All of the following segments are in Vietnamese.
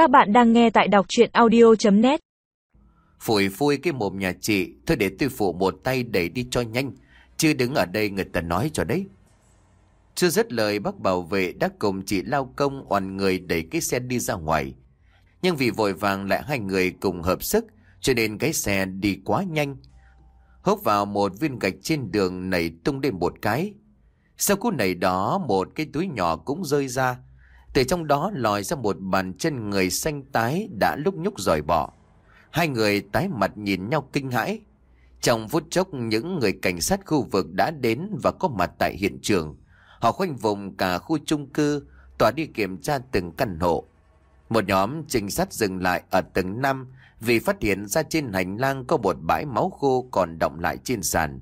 Các bạn đang nghe tại đọc chuyện audio.net Phủi phui cái mồm nhà chị, Thôi để tôi phụ một tay đẩy đi cho nhanh. Chứ đứng ở đây người ta nói cho đấy. Chưa dứt lời, bác bảo vệ đã cùng chị lao công oằn người đẩy cái xe đi ra ngoài. Nhưng vì vội vàng lại hai người cùng hợp sức, Cho nên cái xe đi quá nhanh. Hốc vào một viên gạch trên đường nảy tung lên một cái. Sau cú nảy đó, một cái túi nhỏ cũng rơi ra từ trong đó lòi ra một bàn chân người xanh tái đã lúc nhúc rời bỏ. Hai người tái mặt nhìn nhau kinh hãi. Trong phút chốc những người cảnh sát khu vực đã đến và có mặt tại hiện trường. Họ khoanh vùng cả khu chung cư, tỏa đi kiểm tra từng căn hộ. Một nhóm trinh sát dừng lại ở tầng 5 vì phát hiện ra trên hành lang có một bãi máu khô còn động lại trên sàn.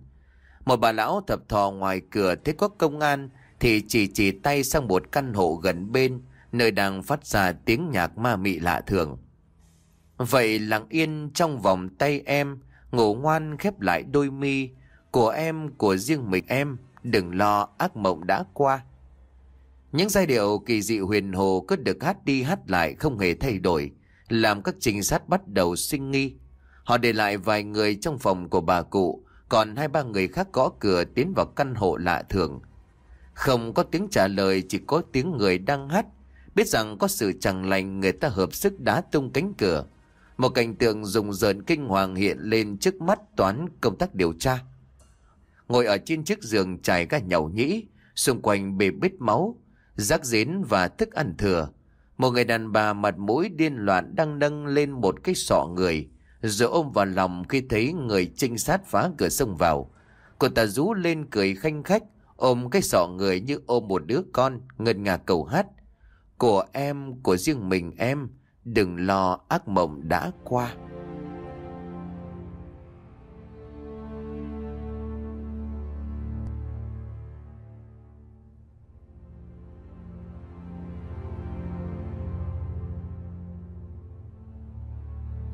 Một bà lão thập thò ngoài cửa thấy có công an thì chỉ chỉ tay sang một căn hộ gần bên nơi đang phát ra tiếng nhạc ma mị lạ thường. Vậy lặng yên trong vòng tay em, ngủ ngoan khép lại đôi mi, của em, của riêng mình em, đừng lo ác mộng đã qua. Những giai điệu kỳ dị huyền hồ cứ được hát đi hát lại không hề thay đổi, làm các trinh sát bắt đầu sinh nghi. Họ để lại vài người trong phòng của bà cụ, còn hai ba người khác gõ cửa tiến vào căn hộ lạ thường. Không có tiếng trả lời chỉ có tiếng người đang hát Biết rằng có sự chẳng lành người ta hợp sức đá tung cánh cửa. Một cảnh tượng rùng rợn kinh hoàng hiện lên trước mắt toán công tác điều tra. Ngồi ở trên chiếc giường trải cả nhậu nhĩ, xung quanh bề bít máu, rác rến và thức ăn thừa. Một người đàn bà mặt mũi điên loạn đang nâng lên một cái sọ người, rồi ôm vào lòng khi thấy người trinh sát phá cửa sông vào. Cô ta rú lên cười khanh khách, ôm cái sọ người như ôm một đứa con, ngân ngà cầu hát. Của em, của riêng mình em, đừng lo ác mộng đã qua.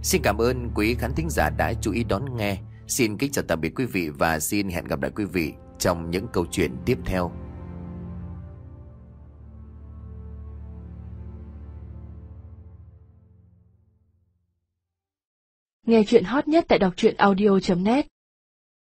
Xin cảm ơn quý khán thính giả đã chú ý đón nghe. Xin kính chào tạm biệt quý vị và xin hẹn gặp lại quý vị trong những câu chuyện tiếp theo. Nghe chuyện hot nhất tại đọc truyện audio.net